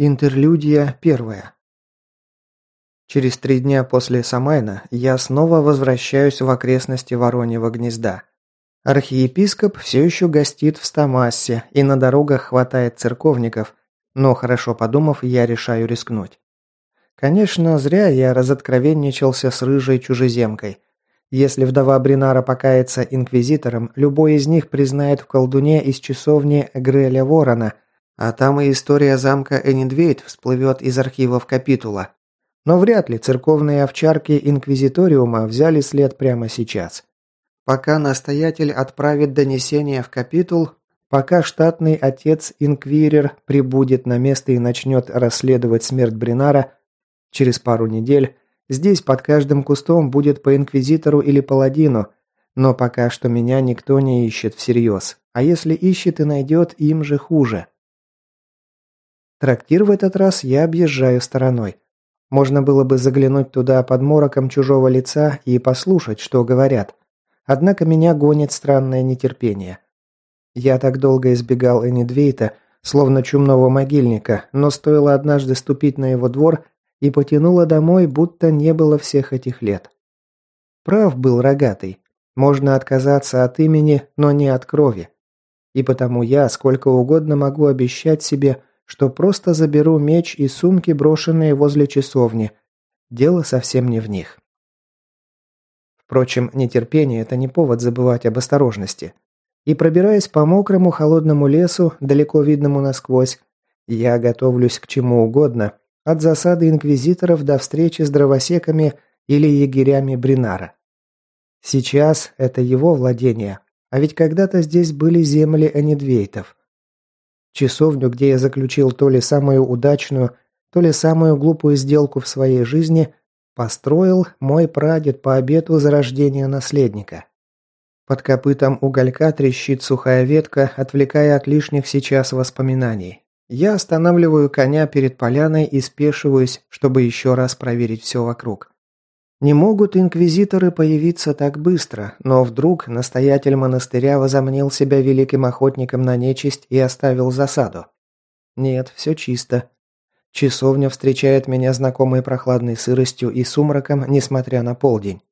Интерлюдия первая. Через три дня после Самайна я снова возвращаюсь в окрестности Вороньего гнезда. Архиепископ все еще гостит в Стамассе, и на дорогах хватает церковников, но хорошо подумав, я решаю рискнуть. Конечно, зря я разоткровенничался с рыжей чужеземкой. Если вдова Бринара покается инквизитором, любой из них признает в колдуне из часовни Греля Ворона – а там и история замка Энидвейт всплывет из архивов капитула. Но вряд ли церковные овчарки Инквизиториума взяли след прямо сейчас. Пока настоятель отправит донесение в капитул, пока штатный отец-инквирер прибудет на место и начнет расследовать смерть Бринара, через пару недель здесь под каждым кустом будет по инквизитору или паладину, но пока что меня никто не ищет всерьез, а если ищет и найдет, им же хуже. Трактир в этот раз я объезжаю стороной. Можно было бы заглянуть туда под мороком чужого лица и послушать, что говорят. Однако меня гонит странное нетерпение. Я так долго избегал Энидвейта, словно чумного могильника, но стоило однажды ступить на его двор и потянуло домой, будто не было всех этих лет. Прав был рогатый. Можно отказаться от имени, но не от крови. И потому я сколько угодно могу обещать себе, что просто заберу меч и сумки, брошенные возле часовни. Дело совсем не в них. Впрочем, нетерпение – это не повод забывать об осторожности. И пробираясь по мокрому холодному лесу, далеко видному насквозь, я готовлюсь к чему угодно, от засады инквизиторов до встречи с дровосеками или егерями Бринара. Сейчас это его владение, а ведь когда-то здесь были земли Энидвейтов. Часовню, где я заключил то ли самую удачную, то ли самую глупую сделку в своей жизни, построил мой прадед по обету зарождения наследника. Под копытом уголька трещит сухая ветка, отвлекая от лишних сейчас воспоминаний. Я останавливаю коня перед поляной и спешиваюсь, чтобы еще раз проверить все вокруг. Не могут инквизиторы появиться так быстро, но вдруг настоятель монастыря возомнил себя великим охотником на нечисть и оставил засаду. Нет, все чисто. Часовня встречает меня знакомой прохладной сыростью и сумраком, несмотря на полдень.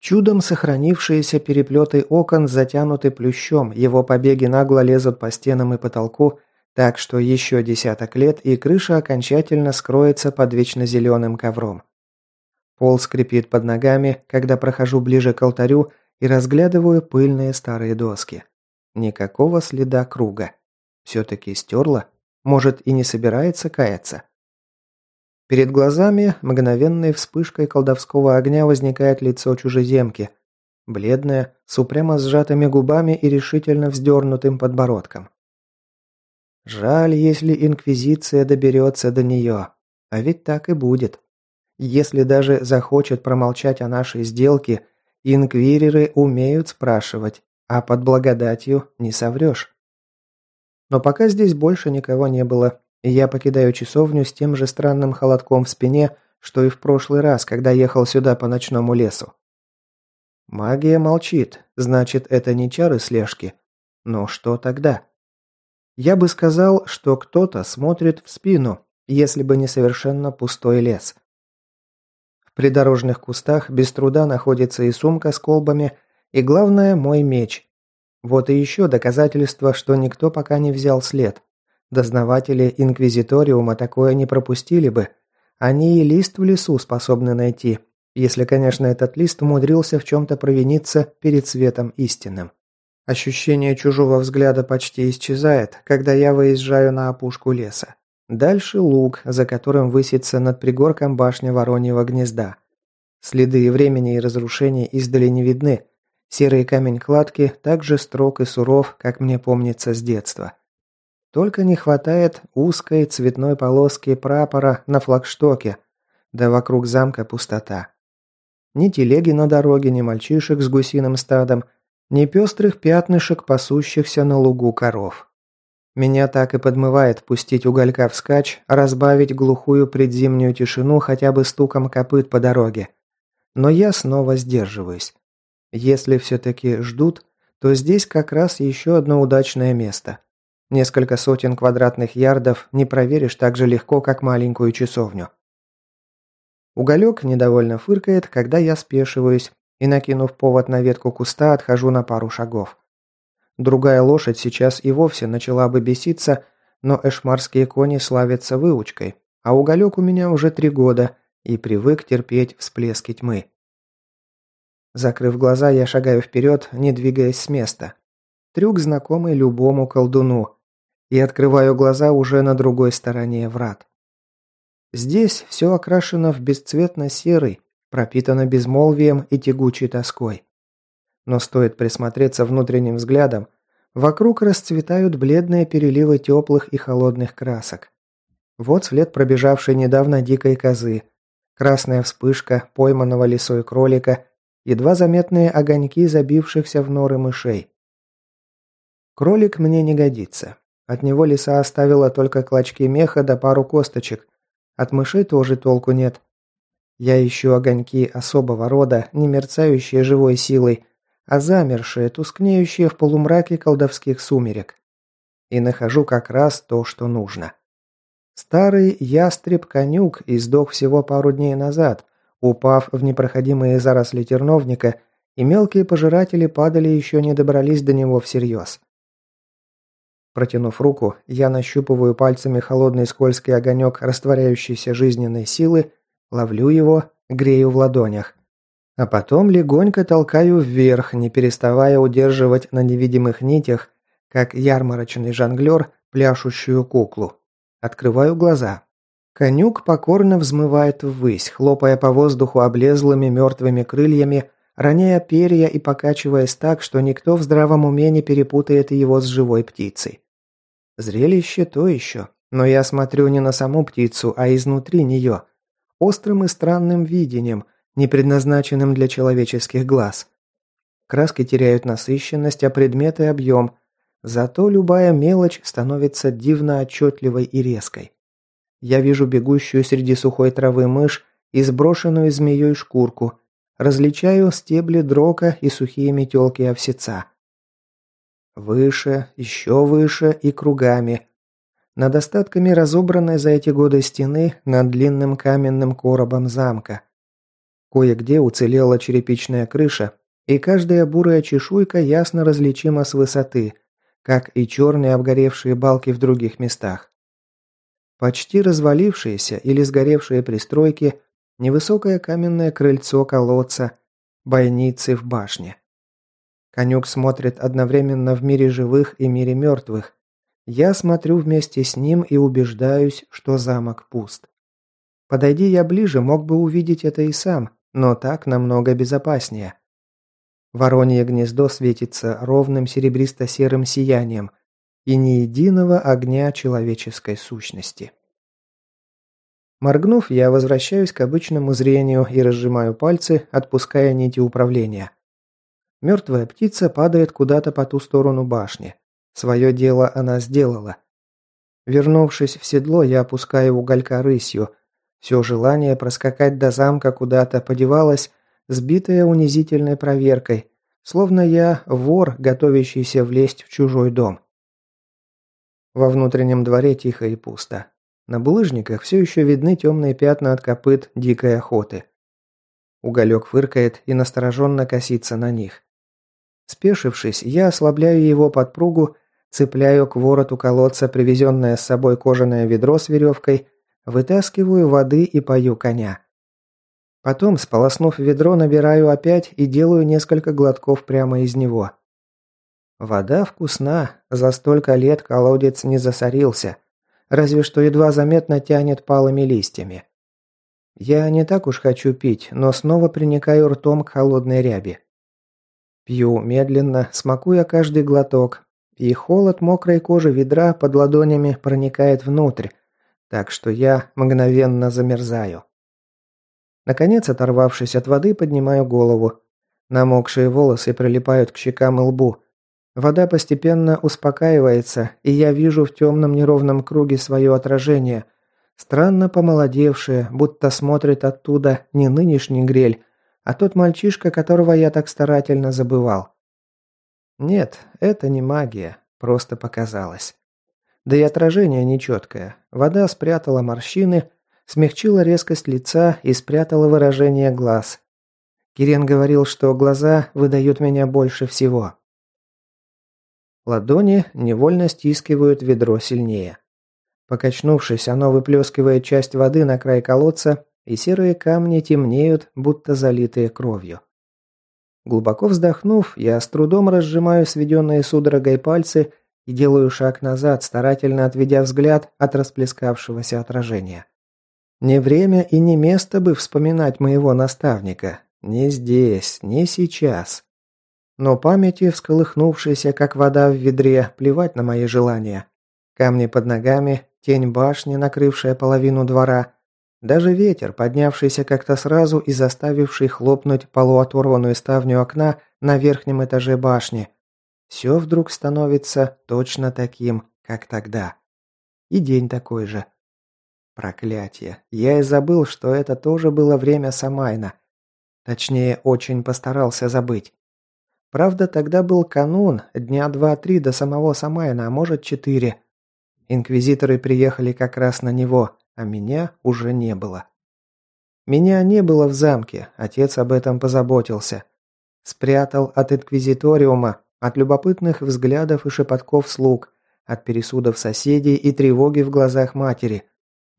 Чудом сохранившиеся переплеты окон затянуты плющом, его побеги нагло лезут по стенам и потолку, так что еще десяток лет и крыша окончательно скроется под вечно зеленым ковром. Пол скрипит под ногами, когда прохожу ближе к алтарю и разглядываю пыльные старые доски. Никакого следа круга. Все-таки стерла? Может, и не собирается каяться? Перед глазами мгновенной вспышкой колдовского огня возникает лицо чужеземки. Бледное, с упрямо сжатыми губами и решительно вздернутым подбородком. Жаль, если Инквизиция доберется до нее. А ведь так и будет. Если даже захочет промолчать о нашей сделке, инквиреры умеют спрашивать, а под благодатью не соврешь. Но пока здесь больше никого не было, и я покидаю часовню с тем же странным холодком в спине, что и в прошлый раз, когда ехал сюда по ночному лесу. Магия молчит, значит, это не чары слежки. Но что тогда? Я бы сказал, что кто-то смотрит в спину, если бы не совершенно пустой лес. В придорожных кустах без труда находится и сумка с колбами, и главное мой меч. Вот и еще доказательство, что никто пока не взял след. Дознаватели Инквизиториума такое не пропустили бы. Они и лист в лесу способны найти, если, конечно, этот лист умудрился в чем-то провиниться перед светом истинным. Ощущение чужого взгляда почти исчезает, когда я выезжаю на опушку леса. Дальше луг, за которым высится над пригорком башня Вороньего гнезда. Следы времени и разрушений издали не видны. Серый камень кладки так же строг и суров, как мне помнится с детства. Только не хватает узкой цветной полоски прапора на флагштоке, да вокруг замка пустота. Ни телеги на дороге, ни мальчишек с гусиным стадом, ни пестрых пятнышек, пасущихся на лугу коров. Меня так и подмывает пустить уголька вскачь, разбавить глухую предзимнюю тишину хотя бы стуком копыт по дороге. Но я снова сдерживаюсь. Если все-таки ждут, то здесь как раз еще одно удачное место. Несколько сотен квадратных ярдов не проверишь так же легко, как маленькую часовню. Уголек недовольно фыркает, когда я спешиваюсь и, накинув повод на ветку куста, отхожу на пару шагов. Другая лошадь сейчас и вовсе начала бы беситься, но эшмарские кони славятся выучкой, а уголек у меня уже три года и привык терпеть всплески тьмы. Закрыв глаза, я шагаю вперед, не двигаясь с места. Трюк, знакомый любому колдуну. И открываю глаза уже на другой стороне врат. Здесь все окрашено в бесцветно-серый, пропитано безмолвием и тягучей тоской. Но стоит присмотреться внутренним взглядом, вокруг расцветают бледные переливы теплых и холодных красок. Вот след пробежавшей недавно дикой козы, красная вспышка пойманного лисой кролика, едва заметные огоньки забившихся в норы мышей. Кролик мне не годится. От него лиса оставила только клочки меха да пару косточек, от мышей тоже толку нет. Я ищу огоньки особого рода, не мерцающие живой силой, а замершие, тускнеющие в полумраке колдовских сумерек. И нахожу как раз то, что нужно. Старый ястреб-конюк издох всего пару дней назад, упав в непроходимые заросли терновника, и мелкие пожиратели падали еще не добрались до него всерьез. Протянув руку, я нащупываю пальцами холодный скользкий огонек растворяющейся жизненной силы, ловлю его, грею в ладонях. А потом легонько толкаю вверх, не переставая удерживать на невидимых нитях, как ярмарочный жонглер, пляшущую куклу. Открываю глаза. Конюк покорно взмывает ввысь, хлопая по воздуху облезлыми мертвыми крыльями, роняя перья и покачиваясь так, что никто в здравом уме не перепутает его с живой птицей. Зрелище то еще, но я смотрю не на саму птицу, а изнутри нее, острым и странным видением, не предназначенным для человеческих глаз. Краски теряют насыщенность, а предметы – объем, зато любая мелочь становится дивно отчетливой и резкой. Я вижу бегущую среди сухой травы мышь и сброшенную змеей шкурку, различаю стебли дрока и сухие метелки овсеца. Выше, еще выше и кругами. Над остатками разобранной за эти годы стены над длинным каменным коробом замка. Кое-где уцелела черепичная крыша, и каждая бурая чешуйка ясно различима с высоты, как и черные обгоревшие балки в других местах. Почти развалившиеся или сгоревшие пристройки, невысокое каменное крыльцо колодца, бойницы в башне. Конюк смотрит одновременно в мире живых и мире мертвых. Я смотрю вместе с ним и убеждаюсь, что замок пуст. Подойди я ближе, мог бы увидеть это и сам, но так намного безопаснее. Воронье гнездо светится ровным серебристо-серым сиянием и ни единого огня человеческой сущности. Моргнув, я возвращаюсь к обычному зрению и разжимаю пальцы, отпуская нити управления. Мертвая птица падает куда-то по ту сторону башни. Свое дело она сделала. Вернувшись в седло, я опускаю уголька рысью. Все желание проскакать до замка куда-то подевалось, сбитое унизительной проверкой, словно я вор, готовящийся влезть в чужой дом. Во внутреннем дворе тихо и пусто. На булыжниках все еще видны темные пятна от копыт дикой охоты. Уголек фыркает и настороженно косится на них. Спешившись, я ослабляю его подпругу, цепляю к вороту колодца привезенное с собой кожаное ведро с веревкой, вытаскиваю воды и пою коня. Потом, сполоснув ведро, набираю опять и делаю несколько глотков прямо из него. Вода вкусна, за столько лет колодец не засорился, разве что едва заметно тянет палыми листьями. Я не так уж хочу пить, но снова приникаю ртом к холодной ряби. Пью медленно, смакуя каждый глоток, и холод мокрой кожи ведра под ладонями проникает внутрь, так что я мгновенно замерзаю. Наконец, оторвавшись от воды, поднимаю голову. Намокшие волосы прилипают к щекам и лбу. Вода постепенно успокаивается, и я вижу в темном неровном круге свое отражение, странно помолодевшее, будто смотрит оттуда не нынешний грель, а тот мальчишка, которого я так старательно забывал. Нет, это не магия, просто показалось. Да и отражение нечеткое. Вода спрятала морщины, смягчила резкость лица и спрятала выражение глаз. Кирен говорил, что глаза выдают меня больше всего. Ладони невольно стискивают ведро сильнее. Покачнувшись, оно выплескивает часть воды на край колодца, и серые камни темнеют, будто залитые кровью. Глубоко вздохнув, я с трудом разжимаю сведенные судорогой пальцы и делаю шаг назад, старательно отведя взгляд от расплескавшегося отражения. Не время и не место бы вспоминать моего наставника. Не здесь, не сейчас. Но памяти, всколыхнувшейся, как вода в ведре, плевать на мои желания. Камни под ногами, тень башни, накрывшая половину двора, даже ветер, поднявшийся как-то сразу и заставивший хлопнуть полуоторванную ставню окна на верхнем этаже башни. Все вдруг становится точно таким, как тогда. И день такой же. Проклятие. Я и забыл, что это тоже было время Самайна. Точнее, очень постарался забыть. Правда, тогда был канун, дня два-три до самого Самайна, а может четыре. Инквизиторы приехали как раз на него, а меня уже не было. Меня не было в замке, отец об этом позаботился. Спрятал от инквизиториума, от любопытных взглядов и шепотков слуг, от пересудов соседей и тревоги в глазах матери.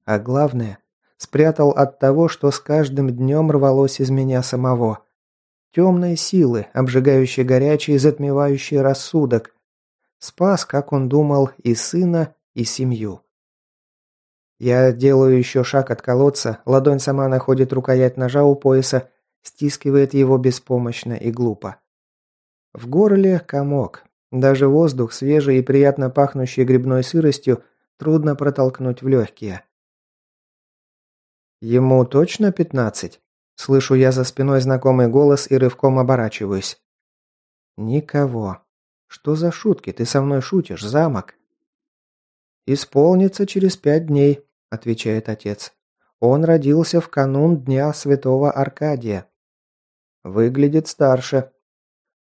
А главное, спрятал от того, что с каждым днем рвалось из меня самого. Темные силы, обжигающие горячий, затмевающий рассудок. Спас, как он думал, и сына, и семью. Я делаю еще шаг от колодца, ладонь сама находит рукоять ножа у пояса, стискивает его беспомощно и глупо. В горле комок. Даже воздух, свежий и приятно пахнущий грибной сыростью, трудно протолкнуть в легкие. Ему точно пятнадцать? Слышу я за спиной знакомый голос и рывком оборачиваюсь. Никого. Что за шутки? Ты со мной шутишь, замок? Исполнится через пять дней, отвечает отец. Он родился в канун Дня Святого Аркадия. Выглядит старше.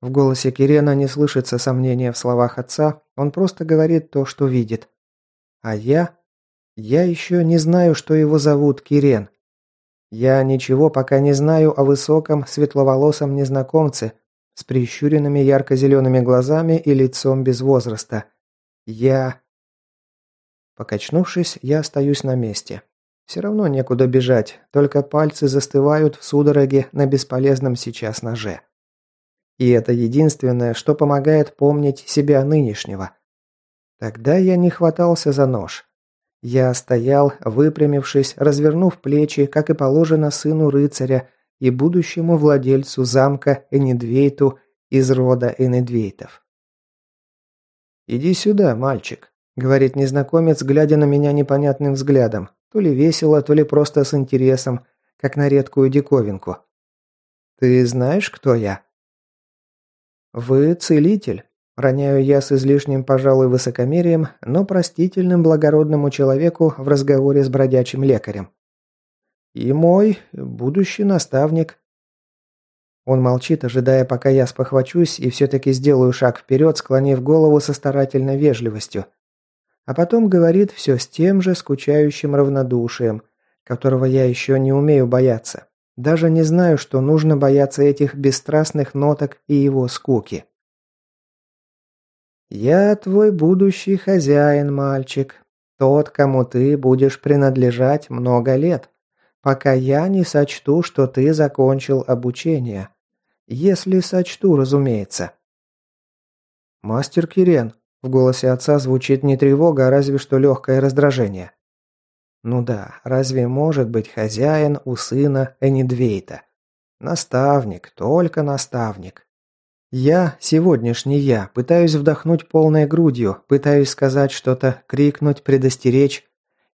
В голосе Кирена не слышится сомнения в словах отца, он просто говорит то, что видит. А я? Я еще не знаю, что его зовут Кирен. Я ничего пока не знаю о высоком, светловолосом незнакомце с прищуренными ярко-зелеными глазами и лицом без возраста. Я... Покачнувшись, я остаюсь на месте. Все равно некуда бежать, только пальцы застывают в судороге на бесполезном сейчас ноже. И это единственное, что помогает помнить себя нынешнего. Тогда я не хватался за нож. Я стоял, выпрямившись, развернув плечи, как и положено сыну рыцаря и будущему владельцу замка Энидвейту из рода Энидвейтов. «Иди сюда, мальчик», — говорит незнакомец, глядя на меня непонятным взглядом, то ли весело, то ли просто с интересом, как на редкую диковинку. «Ты знаешь, кто я?» «Вы целитель», Роняю я с излишним, пожалуй, высокомерием, но простительным благородному человеку в разговоре с бродячим лекарем. И мой будущий наставник. Он молчит, ожидая, пока я спохвачусь и все-таки сделаю шаг вперед, склонив голову со старательной вежливостью. А потом говорит все с тем же скучающим равнодушием, которого я еще не умею бояться. Даже не знаю, что нужно бояться этих бесстрастных ноток и его скуки. «Я твой будущий хозяин, мальчик. Тот, кому ты будешь принадлежать много лет, пока я не сочту, что ты закончил обучение. Если сочту, разумеется». «Мастер Кирен», – в голосе отца звучит не тревога, а разве что легкое раздражение. «Ну да, разве может быть хозяин у сына Энидвейта? Наставник, только наставник. Я, сегодняшний я, пытаюсь вдохнуть полной грудью, пытаюсь сказать что-то, крикнуть, предостеречь.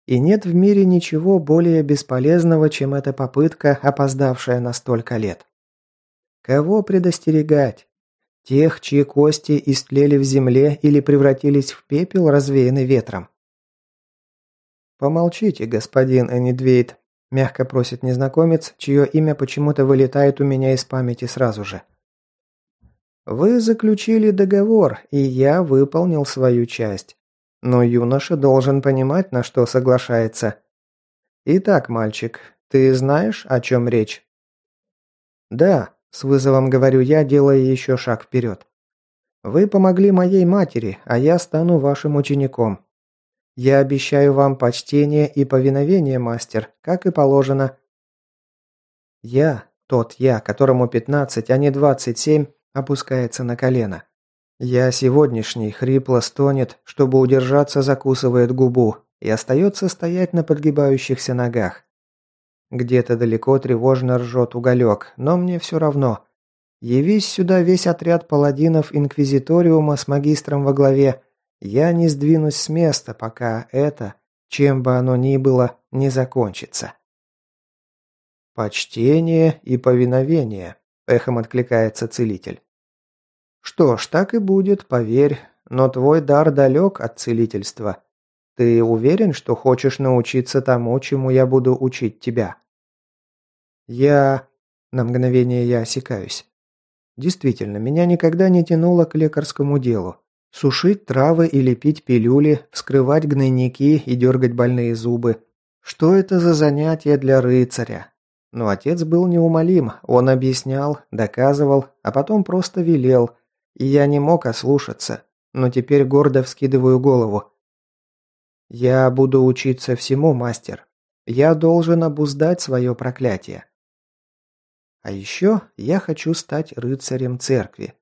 И нет в мире ничего более бесполезного, чем эта попытка, опоздавшая на столько лет. Кого предостерегать? Тех, чьи кости истлели в земле или превратились в пепел, развеянный ветром? «Помолчите, господин Энидвейт», – мягко просит незнакомец, чье имя почему-то вылетает у меня из памяти сразу же. Вы заключили договор, и я выполнил свою часть. Но юноша должен понимать, на что соглашается. Итак, мальчик, ты знаешь, о чем речь? Да, с вызовом говорю я, делая еще шаг вперед. Вы помогли моей матери, а я стану вашим учеником. Я обещаю вам почтение и повиновение, мастер, как и положено. Я, тот я, которому 15, а не 27, опускается на колено. Я сегодняшний хрипло стонет, чтобы удержаться, закусывает губу и остается стоять на подгибающихся ногах. Где-то далеко тревожно ржет уголек, но мне все равно. Явись сюда весь отряд паладинов Инквизиториума с магистром во главе, я не сдвинусь с места, пока это, чем бы оно ни было, не закончится. «Почтение и повиновение», – эхом откликается целитель. Что ж, так и будет, поверь. Но твой дар далек от целительства. Ты уверен, что хочешь научиться тому, чему я буду учить тебя? Я... На мгновение я осекаюсь. Действительно, меня никогда не тянуло к лекарскому делу. Сушить травы или пить пилюли, вскрывать гнойники и дергать больные зубы. Что это за занятие для рыцаря? Но отец был неумолим, он объяснял, доказывал, а потом просто велел, и я не мог ослушаться, но теперь гордо вскидываю голову. Я буду учиться всему, мастер. Я должен обуздать свое проклятие. А еще я хочу стать рыцарем церкви.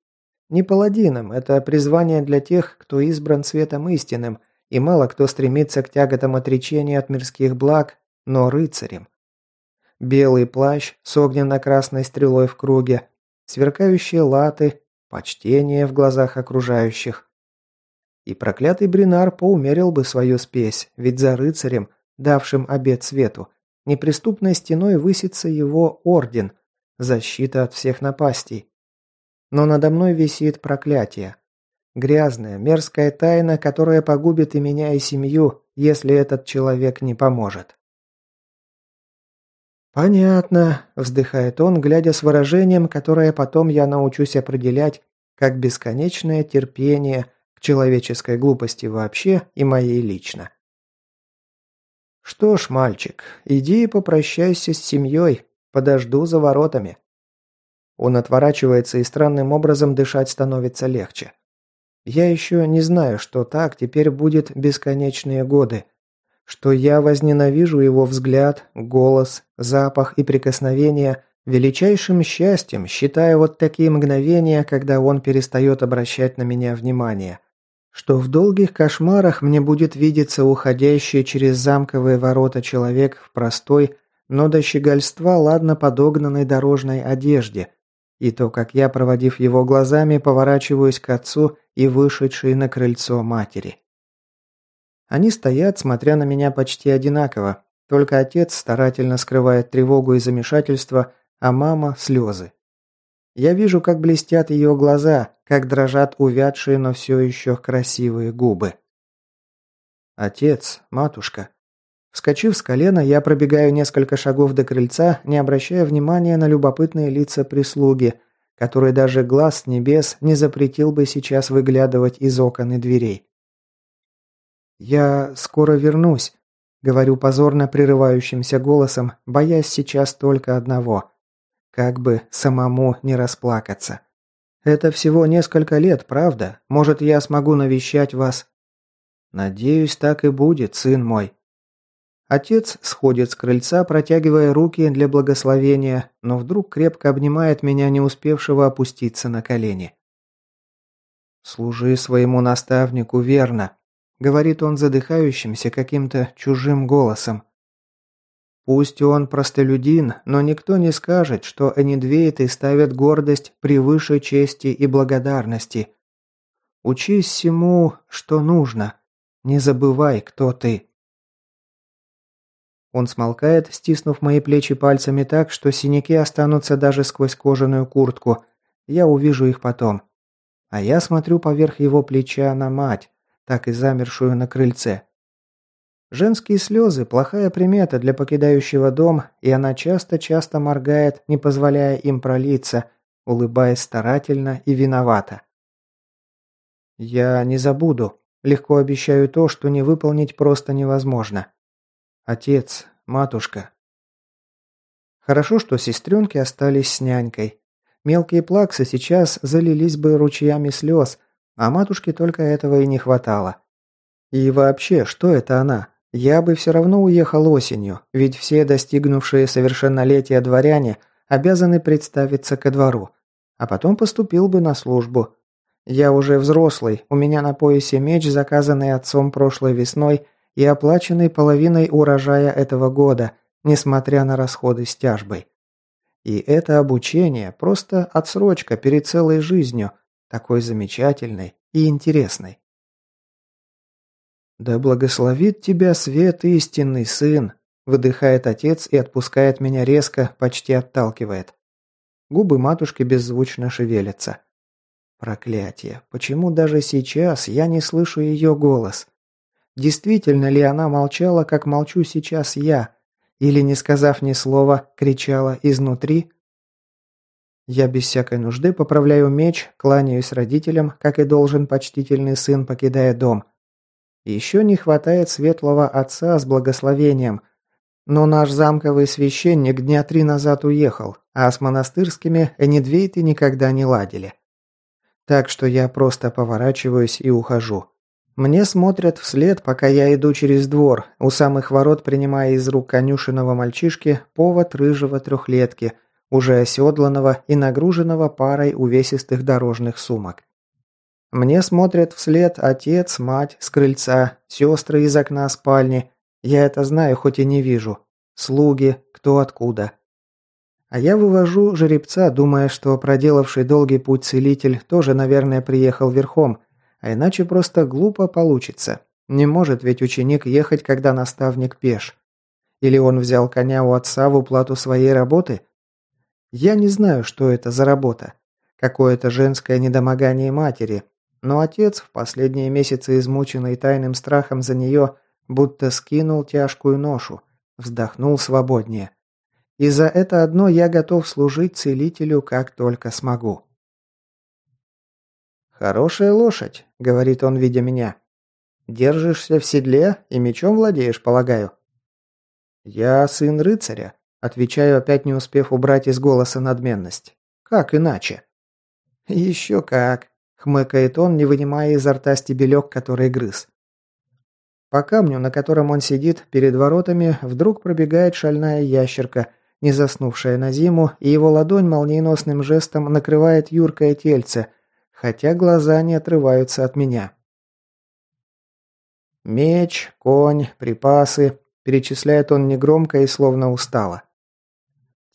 Не паладином, это призвание для тех, кто избран светом истинным, и мало кто стремится к тяготам отречения от мирских благ, но рыцарем. Белый плащ с огненно-красной стрелой в круге, сверкающие латы, почтение в глазах окружающих. И проклятый Бринар поумерил бы свою спесь, ведь за рыцарем, давшим обет свету, неприступной стеной высится его орден, защита от всех напастей. Но надо мной висит проклятие. Грязная, мерзкая тайна, которая погубит и меня, и семью, если этот человек не поможет. «Понятно», – вздыхает он, глядя с выражением, которое потом я научусь определять как бесконечное терпение к человеческой глупости вообще и моей лично. «Что ж, мальчик, иди и попрощайся с семьей, подожду за воротами». Он отворачивается и странным образом дышать становится легче. Я еще не знаю, что так теперь будет бесконечные годы – что я возненавижу его взгляд, голос, запах и прикосновение величайшим счастьем, считая вот такие мгновения, когда он перестает обращать на меня внимание. Что в долгих кошмарах мне будет видеться уходящий через замковые ворота человек в простой, но до щегольства ладно подогнанной дорожной одежде, и то, как я, проводив его глазами, поворачиваюсь к отцу и вышедшей на крыльцо матери. Они стоят, смотря на меня почти одинаково, только отец старательно скрывает тревогу и замешательство, а мама – слезы. Я вижу, как блестят ее глаза, как дрожат увядшие, но все еще красивые губы. Отец, матушка. Вскочив с колена, я пробегаю несколько шагов до крыльца, не обращая внимания на любопытные лица прислуги, которые даже глаз небес не запретил бы сейчас выглядывать из окон и дверей. «Я скоро вернусь», — говорю позорно прерывающимся голосом, боясь сейчас только одного. Как бы самому не расплакаться. Это всего несколько лет, правда? Может, я смогу навещать вас? Надеюсь, так и будет, сын мой. Отец сходит с крыльца, протягивая руки для благословения, но вдруг крепко обнимает меня, не успевшего опуститься на колени. «Служи своему наставнику верно», говорит он задыхающимся каким-то чужим голосом. Пусть он простолюдин, но никто не скажет, что энидвейты ставят гордость превыше чести и благодарности. Учись всему, что нужно. Не забывай, кто ты. Он смолкает, стиснув мои плечи пальцами так, что синяки останутся даже сквозь кожаную куртку. Я увижу их потом. А я смотрю поверх его плеча на мать, так и замершую на крыльце. Женские слезы – плохая примета для покидающего дом, и она часто-часто моргает, не позволяя им пролиться, улыбаясь старательно и виновато. «Я не забуду», – Легко обещаю то, что не выполнить просто невозможно. Отец, матушка. Хорошо, что сестренки остались с нянькой. Мелкие плаксы сейчас залились бы ручьями слез, а матушке только этого и не хватало. И вообще, что это она? Я бы все равно уехал осенью, ведь все достигнувшие совершеннолетия дворяне обязаны представиться ко двору, а потом поступил бы на службу. Я уже взрослый, у меня на поясе меч, заказанный отцом прошлой весной и оплаченный половиной урожая этого года, несмотря на расходы с тяжбой. И это обучение просто отсрочка перед целой жизнью, такой замечательной и интересной. «Да благословит тебя свет истинный, сын!» Выдыхает отец и отпускает меня резко, почти отталкивает. Губы матушки беззвучно шевелятся. Проклятие, почему даже сейчас я не слышу ее голос? Действительно ли она молчала, как молчу сейчас я? Или, не сказав ни слова, кричала изнутри? Я без всякой нужды поправляю меч, кланяюсь родителям, как и должен почтительный сын, покидая дом – еще не хватает светлого отца с благословением. Но наш замковый священник дня три назад уехал, а с монастырскими Энидвейты никогда не ладили. Так что я просто поворачиваюсь и ухожу. Мне смотрят вслед, пока я иду через двор, у самых ворот принимая из рук конюшенного мальчишки повод рыжего трехлетки, уже оседланного и нагруженного парой увесистых дорожных сумок. Мне смотрят вслед отец, мать с крыльца, сестры из окна спальни. Я это знаю, хоть и не вижу. Слуги, кто откуда. А я вывожу жеребца, думая, что проделавший долгий путь целитель тоже, наверное, приехал верхом, а иначе просто глупо получится. Не может ведь ученик ехать, когда наставник пеш. Или он взял коня у отца в уплату своей работы? Я не знаю, что это за работа. Какое-то женское недомогание матери, но отец, в последние месяцы измученный тайным страхом за нее, будто скинул тяжкую ношу, вздохнул свободнее. И за это одно я готов служить целителю как только смогу. «Хорошая лошадь», — говорит он, видя меня. «Держишься в седле и мечом владеешь, полагаю?» «Я сын рыцаря», — отвечаю, опять не успев убрать из голоса надменность. «Как иначе?» «Еще как», Хмыкает он, не вынимая изо рта стебелек, который грыз. По камню, на котором он сидит перед воротами, вдруг пробегает шальная ящерка, не заснувшая на зиму, и его ладонь молниеносным жестом накрывает юркое тельце, хотя глаза не отрываются от меня. «Меч, конь, припасы», – перечисляет он негромко и словно устало.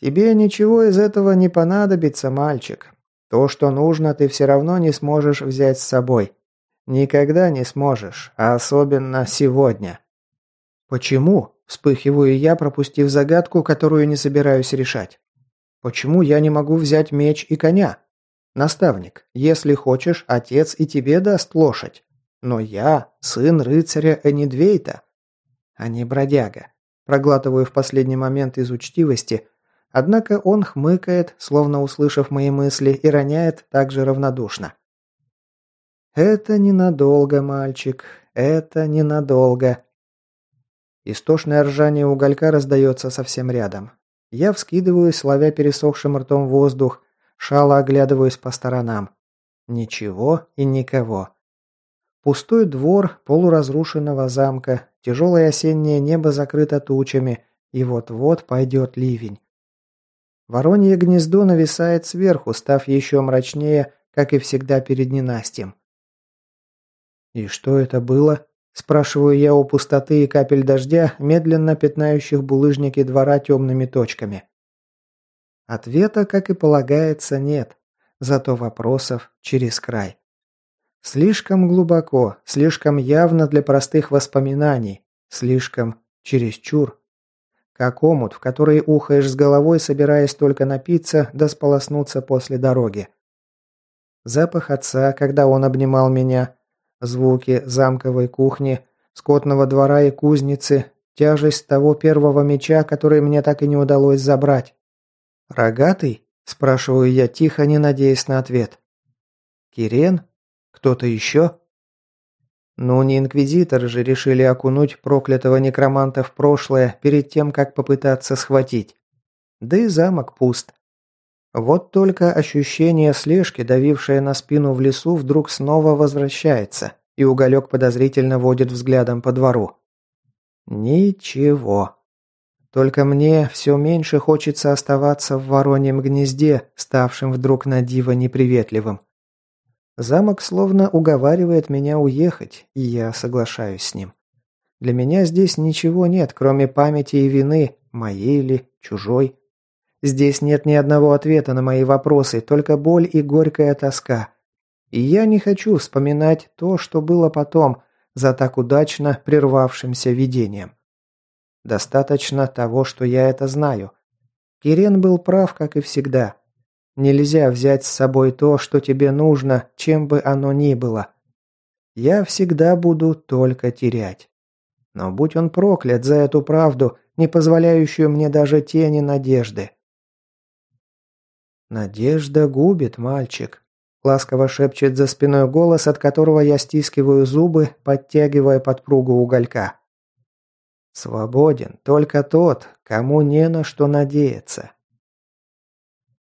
«Тебе ничего из этого не понадобится, мальчик. То, что нужно, ты все равно не сможешь взять с собой. Никогда не сможешь, а особенно сегодня. Почему? Вспыхиваю я, пропустив загадку, которую не собираюсь решать. Почему я не могу взять меч и коня? Наставник, если хочешь, отец и тебе даст лошадь. Но я сын рыцаря Энидвейта, а не бродяга. Проглатываю в последний момент из учтивости, Однако он хмыкает, словно услышав мои мысли, и роняет также равнодушно. «Это ненадолго, мальчик, это ненадолго». Истошное ржание уголька раздается совсем рядом. Я вскидываюсь, ловя пересохшим ртом воздух, шало оглядываюсь по сторонам. Ничего и никого. Пустой двор полуразрушенного замка, тяжелое осеннее небо закрыто тучами, и вот-вот пойдет ливень. Воронье гнездо нависает сверху, став еще мрачнее, как и всегда перед ненастьем. «И что это было?» – спрашиваю я у пустоты и капель дождя, медленно пятнающих булыжники двора темными точками. Ответа, как и полагается, нет, зато вопросов через край. Слишком глубоко, слишком явно для простых воспоминаний, слишком чересчур. Как омут, в который ухаешь с головой, собираясь только напиться да сполоснуться после дороги. Запах отца, когда он обнимал меня, звуки замковой кухни, скотного двора и кузницы, тяжесть того первого меча, который мне так и не удалось забрать. «Рогатый?» – спрашиваю я тихо, не надеясь на ответ. «Кирен? Кто-то еще?» Ну, не инквизиторы же решили окунуть проклятого некроманта в прошлое перед тем, как попытаться схватить. Да и замок пуст. Вот только ощущение слежки, давившее на спину в лесу, вдруг снова возвращается, и уголек подозрительно водит взглядом по двору. Ничего. Только мне все меньше хочется оставаться в вороньем гнезде, ставшем вдруг на диво неприветливым. Замок словно уговаривает меня уехать, и я соглашаюсь с ним. Для меня здесь ничего нет, кроме памяти и вины, моей или чужой. Здесь нет ни одного ответа на мои вопросы, только боль и горькая тоска. И я не хочу вспоминать то, что было потом, за так удачно прервавшимся видением. Достаточно того, что я это знаю. Кирен был прав, как и всегда. Нельзя взять с собой то, что тебе нужно, чем бы оно ни было. Я всегда буду только терять. Но будь он проклят за эту правду, не позволяющую мне даже тени надежды. «Надежда губит, мальчик», – ласково шепчет за спиной голос, от которого я стискиваю зубы, подтягивая подпругу уголька. «Свободен только тот, кому не на что надеяться».